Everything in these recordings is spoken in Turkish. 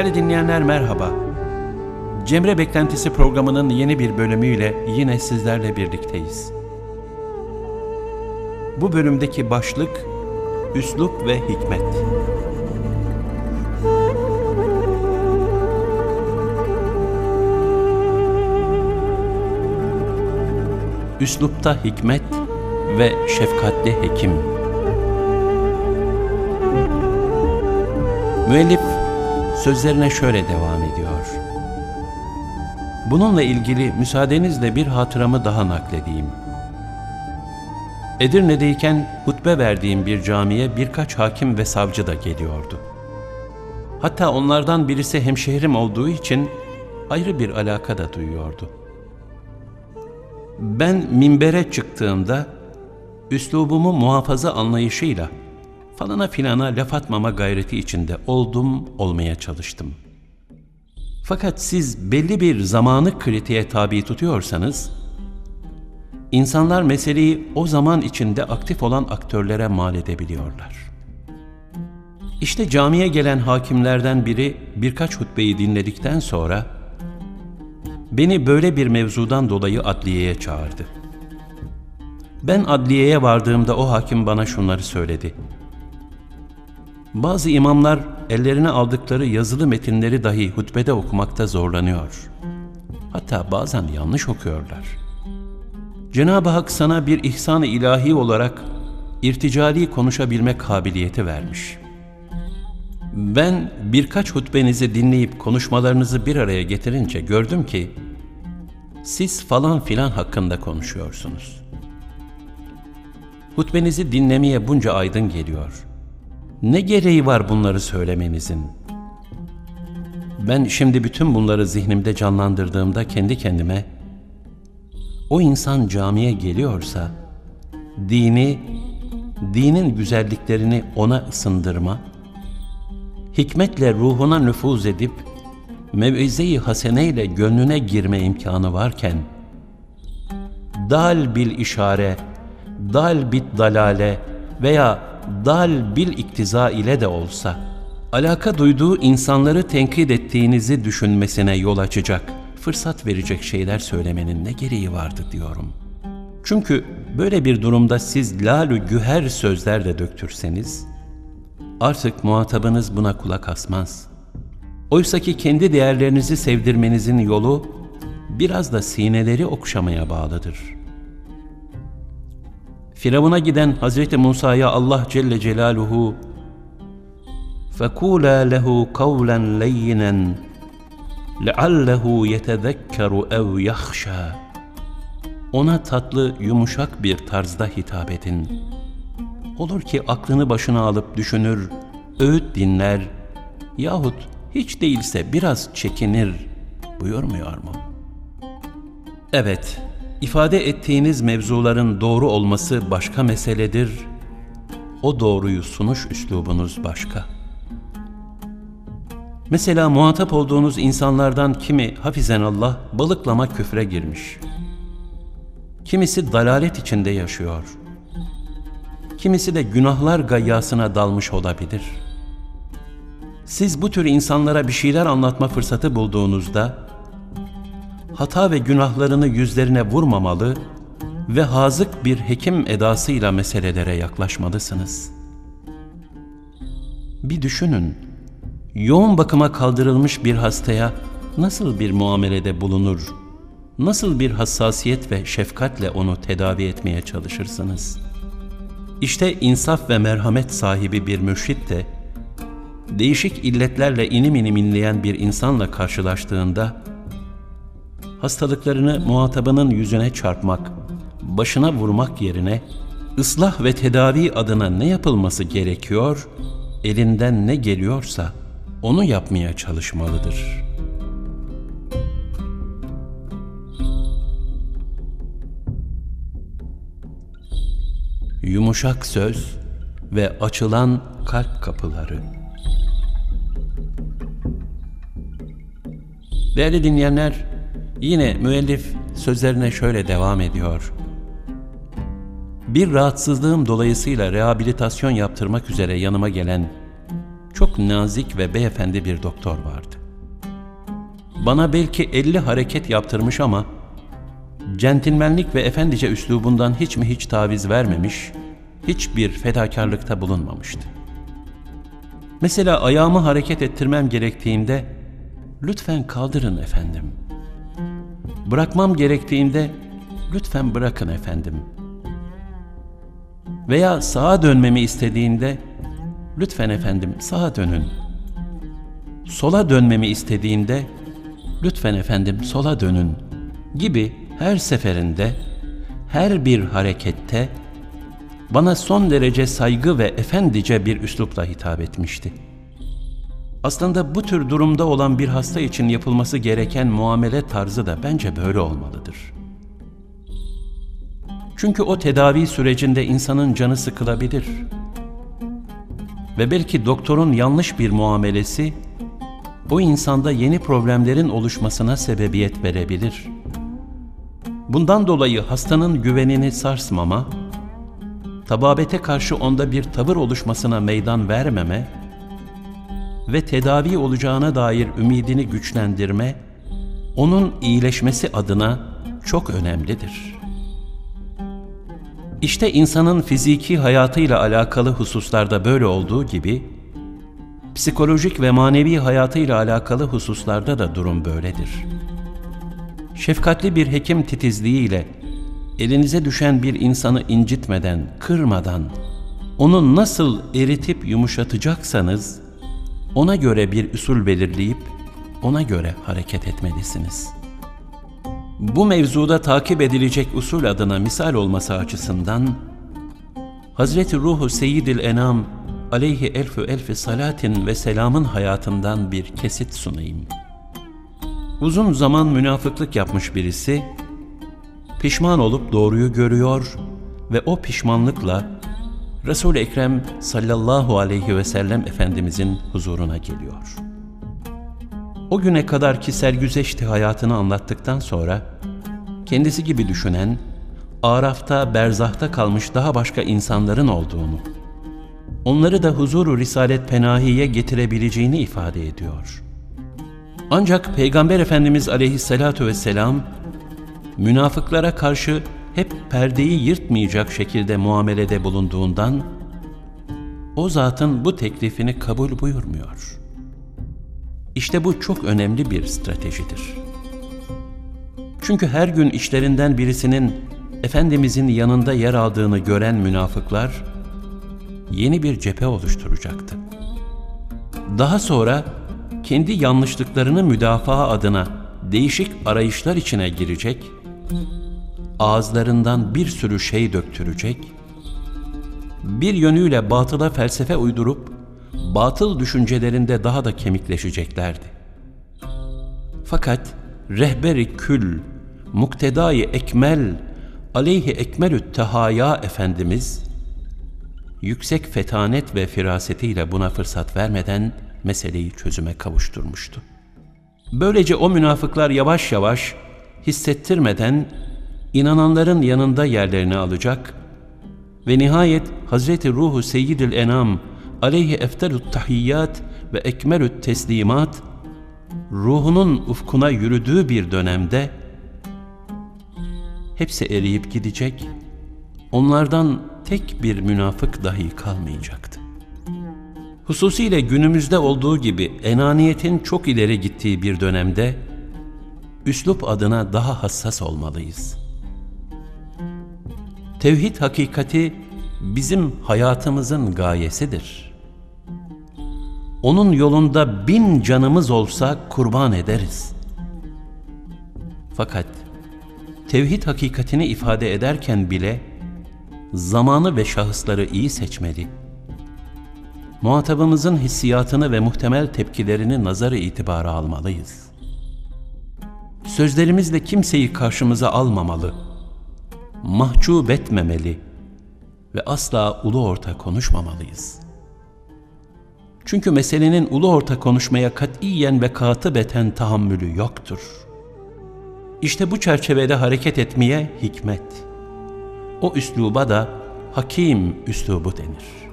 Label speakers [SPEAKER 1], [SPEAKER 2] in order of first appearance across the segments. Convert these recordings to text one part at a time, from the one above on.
[SPEAKER 1] Değerli dinleyenler merhaba. Cemre Beklentisi programının yeni bir bölümüyle yine sizlerle birlikteyiz. Bu bölümdeki başlık Üslup ve Hikmet. Üslupta hikmet ve şefkatli hekim. Müellif sözlerine şöyle devam ediyor. Bununla ilgili müsaadenizle bir hatıramı daha nakledeyim. Edirne'deyken hutbe verdiğim bir camiye birkaç hakim ve savcı da geliyordu. Hatta onlardan birisi hemşehrim olduğu için ayrı bir alaka da duyuyordu. Ben minbere çıktığımda üslubumu muhafaza anlayışıyla falana filana laf atmama gayreti içinde oldum, olmaya çalıştım. Fakat siz belli bir zamanı kritiğe tabi tutuyorsanız, insanlar meseleyi o zaman içinde aktif olan aktörlere mal edebiliyorlar. İşte camiye gelen hakimlerden biri birkaç hutbeyi dinledikten sonra, beni böyle bir mevzudan dolayı adliyeye çağırdı. Ben adliyeye vardığımda o hakim bana şunları söyledi. Bazı imamlar ellerine aldıkları yazılı metinleri dahi hutbede okumakta zorlanıyor. Hatta bazen yanlış okuyorlar. Cenab-ı Hak sana bir ihsan-ı ilahi olarak irticali konuşabilme kabiliyeti vermiş. Ben birkaç hutbenizi dinleyip konuşmalarınızı bir araya getirince gördüm ki siz falan filan hakkında konuşuyorsunuz. Hutbenizi dinlemeye bunca aydın geliyor.'' Ne gereği var bunları söylemenizin? Ben şimdi bütün bunları zihnimde canlandırdığımda kendi kendime o insan camiye geliyorsa dini, dinin güzelliklerini ona ısındırma, hikmetle ruhuna nüfuz edip mev'ize-i haseneyle gönlüne girme imkanı varken dal bil işare, dal bit dalale veya dal bil iktiza ile de olsa, alaka duyduğu insanları tenkit ettiğinizi düşünmesine yol açacak, fırsat verecek şeyler söylemenin ne gereği vardı diyorum. Çünkü böyle bir durumda siz lalü güher sözler de döktürseniz, artık muhatabınız buna kulak asmaz. Oysaki kendi değerlerinizi sevdirmenizin yolu, biraz da sineleri okşamaya bağlıdır.'' Firavun'a giden Hazreti Musa'ya Allah Celle Celaluhu فَكُولَا لَهُ قَوْلًا لَيِّنًا لَعَلَّهُ يَتَذَكَّرُ اَوْ يَخْشَى Ona tatlı, yumuşak bir tarzda hitap edin. Olur ki aklını başına alıp düşünür, öğüt dinler yahut hiç değilse biraz çekinir buyurmuyor mu? Evet, İfade ettiğiniz mevzuların doğru olması başka meseledir. O doğruyu sunuş üslubunuz başka. Mesela muhatap olduğunuz insanlardan kimi hafizen Allah balıklama küfre girmiş. Kimisi dalalet içinde yaşıyor. Kimisi de günahlar gayyasına dalmış olabilir. Siz bu tür insanlara bir şeyler anlatma fırsatı bulduğunuzda hata ve günahlarını yüzlerine vurmamalı ve hazık bir hekim edasıyla meselelere yaklaşmalısınız. Bir düşünün, yoğun bakıma kaldırılmış bir hastaya nasıl bir muamelede bulunur, nasıl bir hassasiyet ve şefkatle onu tedavi etmeye çalışırsınız. İşte insaf ve merhamet sahibi bir mürşit de, değişik illetlerle inim inim inleyen bir insanla karşılaştığında, hastalıklarını muhatabının yüzüne çarpmak, başına vurmak yerine ıslah ve tedavi adına ne yapılması gerekiyor, elinden ne geliyorsa onu yapmaya çalışmalıdır. Yumuşak söz ve açılan kalp kapıları. Değerli dinleyenler, Yine müellif sözlerine şöyle devam ediyor. Bir rahatsızlığım dolayısıyla rehabilitasyon yaptırmak üzere yanıma gelen çok nazik ve beyefendi bir doktor vardı. bana belki elli hareket yaptırmış ama centilmenlik ve efendice üslubundan hiç mi hiç taviz vermemiş, hiçbir fedakarlıkta bulunmamıştı. Mesela ayağımı hareket ettirmem gerektiğinde lütfen kaldırın efendim. Bırakmam gerektiğinde lütfen bırakın efendim. Veya sağa dönmemi istediğinde lütfen efendim sağa dönün. Sola dönmemi istediğinde lütfen efendim sola dönün gibi her seferinde her bir harekette bana son derece saygı ve efendice bir üslupla hitap etmişti. Aslında bu tür durumda olan bir hasta için yapılması gereken muamele tarzı da bence böyle olmalıdır. Çünkü o tedavi sürecinde insanın canı sıkılabilir. Ve belki doktorun yanlış bir muamelesi o insanda yeni problemlerin oluşmasına sebebiyet verebilir. Bundan dolayı hastanın güvenini sarsmama, tababete karşı onda bir tavır oluşmasına meydan vermeme ve tedavi olacağına dair ümidini güçlendirme, onun iyileşmesi adına çok önemlidir. İşte insanın fiziki hayatıyla alakalı hususlarda böyle olduğu gibi, psikolojik ve manevi hayatıyla alakalı hususlarda da durum böyledir. Şefkatli bir hekim titizliğiyle elinize düşen bir insanı incitmeden, kırmadan, onu nasıl eritip yumuşatacaksanız, ona göre bir usul belirleyip, ona göre hareket etmelisiniz. Bu mevzuda takip edilecek usul adına misal olması açısından, Hazreti Ruhu Seyyidil Enam aleyhi elfü elfi salatin ve selamın hayatından bir kesit sunayım. Uzun zaman münafıklık yapmış birisi, pişman olup doğruyu görüyor ve o pişmanlıkla Resul-i Ekrem sallallahu aleyhi ve sellem Efendimizin huzuruna geliyor. O güne kadar ki sergüzeşti hayatını anlattıktan sonra, kendisi gibi düşünen, Araf'ta, berzahta kalmış daha başka insanların olduğunu, onları da huzuru Risalet Penahi'ye getirebileceğini ifade ediyor. Ancak Peygamber Efendimiz aleyhissalatu vesselam, münafıklara karşı hep perdeyi yırtmayacak şekilde muamelede bulunduğundan, o zatın bu teklifini kabul buyurmuyor. İşte bu çok önemli bir stratejidir. Çünkü her gün işlerinden birisinin Efendimizin yanında yer aldığını gören münafıklar, yeni bir cephe oluşturacaktı. Daha sonra kendi yanlışlıklarını müdafaa adına değişik arayışlar içine girecek, ağızlarından bir sürü şey döktürecek, bir yönüyle batıla felsefe uydurup, batıl düşüncelerinde daha da kemikleşeceklerdi. Fakat rehberi kül, muktedai ekmel, aleyhi ekmelü tehaya Efendimiz, yüksek fetanet ve firasetiyle buna fırsat vermeden meseleyi çözüme kavuşturmuştu. Böylece o münafıklar yavaş yavaş hissettirmeden inananların yanında yerlerini alacak ve nihayet Hazreti Ruhu Seyyidül Enam aleyhi efterut tahiyyat ve ekmelüt teslimat ruhunun ufkuna yürüdüğü bir dönemde hepsi eriyip gidecek, onlardan tek bir münafık dahi kalmayacaktı. Hususiyle günümüzde olduğu gibi enaniyetin çok ileri gittiği bir dönemde üslup adına daha hassas olmalıyız. Tevhid hakikati bizim hayatımızın gayesidir. Onun yolunda bin canımız olsa kurban ederiz. Fakat tevhid hakikatini ifade ederken bile zamanı ve şahısları iyi seçmeli. Muhatabımızın hissiyatını ve muhtemel tepkilerini nazarı itibara almalıyız. Sözlerimizle kimseyi karşımıza almamalı, mahcup etmemeli ve asla ulu orta konuşmamalıyız. Çünkü meselenin ulu orta konuşmaya katiyen ve katibeten tahammülü yoktur. İşte bu çerçevede hareket etmeye hikmet, o üsluba da hakim üslubu denir.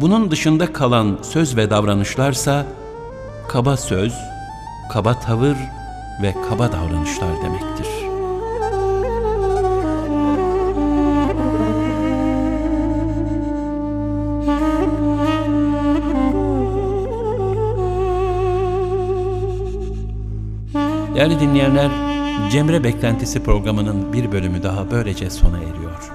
[SPEAKER 1] Bunun dışında kalan söz ve davranışlarsa kaba söz, kaba tavır ve kaba davranışlar demektir. Değerli dinleyenler, Cemre Beklentisi programının bir bölümü daha böylece sona eriyor.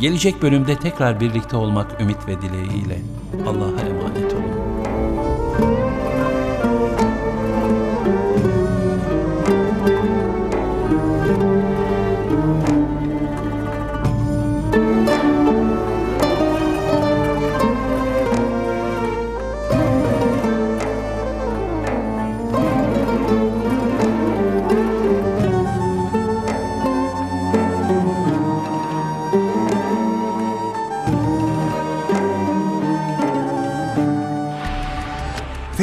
[SPEAKER 1] Gelecek bölümde tekrar birlikte olmak ümit ve dileğiyle Allah'a emanet olun.